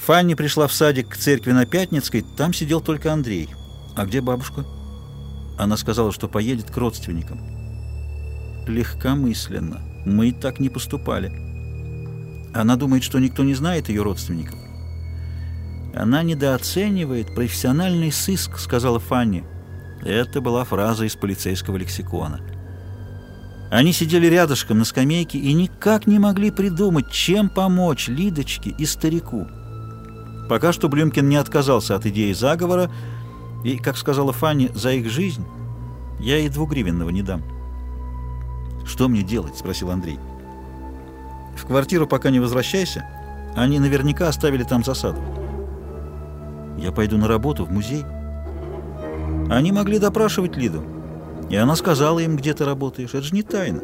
Фанни пришла в садик к церкви на Пятницкой, там сидел только Андрей. А где бабушка? Она сказала, что поедет к родственникам. Легкомысленно. Мы так не поступали. Она думает, что никто не знает ее родственников. Она недооценивает профессиональный сыск, сказала Фанни. Это была фраза из полицейского лексикона. Они сидели рядышком на скамейке и никак не могли придумать, чем помочь Лидочке и старику. Пока что Блюмкин не отказался от идеи заговора, и, как сказала Фанни, за их жизнь я и двугривенного не дам. «Что мне делать?» — спросил Андрей. «В квартиру пока не возвращайся. Они наверняка оставили там засаду. Я пойду на работу в музей». Они могли допрашивать Лиду, и она сказала им, где ты работаешь. Это же не тайна.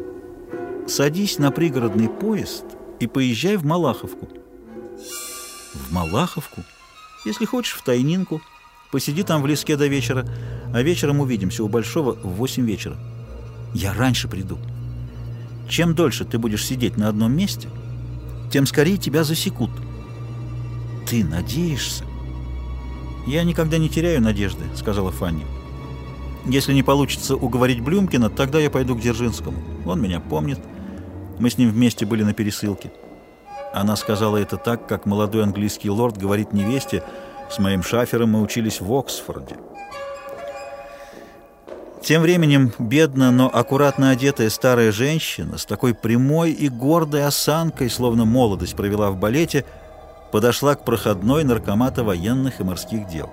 Садись на пригородный поезд и поезжай в Малаховку. Малаховку? Если хочешь, в Тайнинку. Посиди там в леске до вечера, а вечером увидимся у Большого в восемь вечера. Я раньше приду. Чем дольше ты будешь сидеть на одном месте, тем скорее тебя засекут. Ты надеешься? Я никогда не теряю надежды, сказала Фанни. Если не получится уговорить Блюмкина, тогда я пойду к Дзержинскому. Он меня помнит. Мы с ним вместе были на пересылке. Она сказала это так, как молодой английский лорд говорит невесте, с моим шафером мы учились в Оксфорде. Тем временем бедно, но аккуратно одетая старая женщина с такой прямой и гордой осанкой, словно молодость провела в балете, подошла к проходной наркомата военных и морских дел.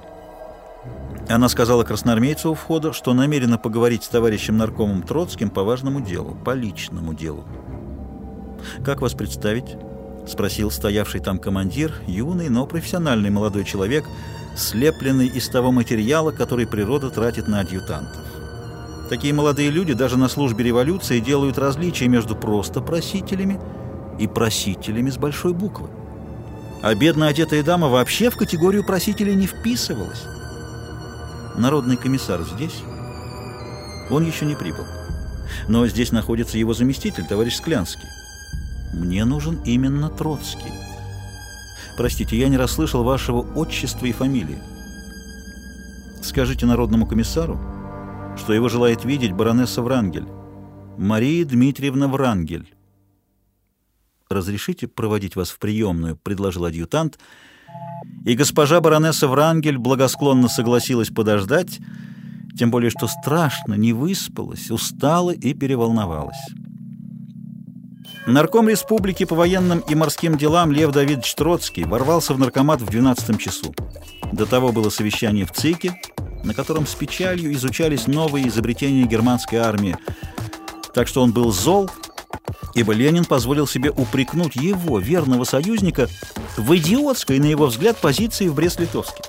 Она сказала красноармейцу у входа, что намерена поговорить с товарищем наркомом Троцким по важному делу, по личному делу. «Как вас представить?» — спросил стоявший там командир, юный, но профессиональный молодой человек, слепленный из того материала, который природа тратит на адъютантов. Такие молодые люди даже на службе революции делают различия между просто просителями и просителями с большой буквы. А бедно одетая дама вообще в категорию просителей не вписывалась. Народный комиссар здесь? Он еще не прибыл. Но здесь находится его заместитель, товарищ Склянский. Мне нужен именно Троцкий. Простите, я не расслышал вашего отчества и фамилии. Скажите народному комиссару, что его желает видеть баронесса Врангель. Мария Дмитриевна Врангель. «Разрешите проводить вас в приемную?» — предложил адъютант — и госпожа баронесса Врангель благосклонно согласилась подождать, тем более что страшно не выспалась, устала и переволновалась. Нарком республики по военным и морским делам Лев Давидович Троцкий ворвался в наркомат в 12 часу. До того было совещание в ЦИКе, на котором с печалью изучались новые изобретения германской армии, так что он был зол, ибо Ленин позволил себе упрекнуть его, верного союзника, в идиотской, на его взгляд, позиции в Брест-Литовске.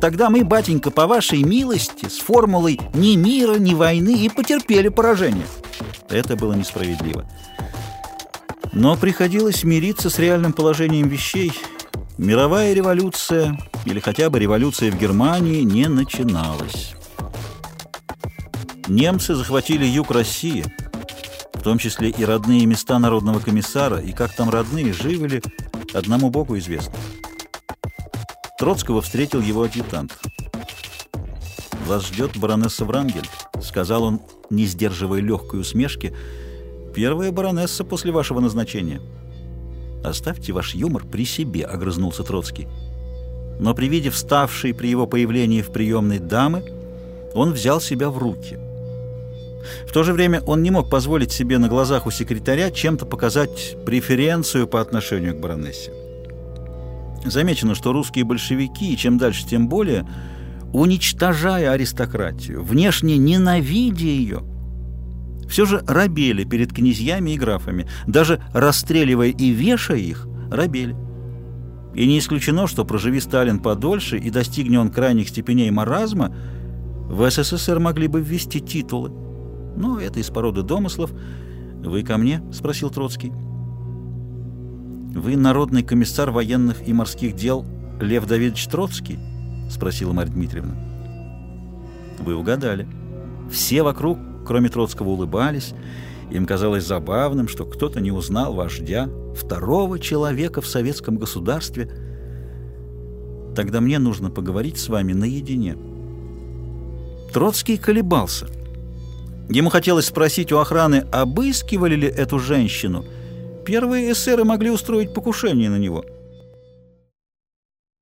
Тогда мы, батенька, по вашей милости, с формулой «ни мира, ни войны» и потерпели поражение. Это было несправедливо. Но приходилось мириться с реальным положением вещей. Мировая революция, или хотя бы революция в Германии, не начиналась. Немцы захватили юг России – в том числе и родные места народного комиссара, и как там родные, живы ли, одному Богу известно. Троцкого встретил его адъютант. «Вас ждет баронесса Врангель», — сказал он, не сдерживая легкой усмешки. «Первая баронесса после вашего назначения». «Оставьте ваш юмор при себе», — огрызнулся Троцкий. Но при виде вставшей при его появлении в приемной дамы, он взял себя в руки — в то же время он не мог позволить себе на глазах у секретаря чем-то показать преференцию по отношению к баронессе. Замечено, что русские большевики, чем дальше, тем более, уничтожая аристократию, внешне ненавидя ее, все же рабели перед князьями и графами, даже расстреливая и вешая их, рабели. И не исключено, что проживи Сталин подольше и достигни он крайних степеней маразма, в СССР могли бы ввести титулы. Но это из породы домыслов. «Вы ко мне?» — спросил Троцкий. «Вы народный комиссар военных и морских дел Лев Давидович Троцкий?» — спросила Марья Дмитриевна. «Вы угадали. Все вокруг, кроме Троцкого, улыбались. Им казалось забавным, что кто-то не узнал вождя, второго человека в советском государстве — Тогда мне нужно поговорить с вами наедине». Троцкий колебался. Ему хотелось спросить у охраны, обыскивали ли эту женщину. Первые эсеры могли устроить покушение на него –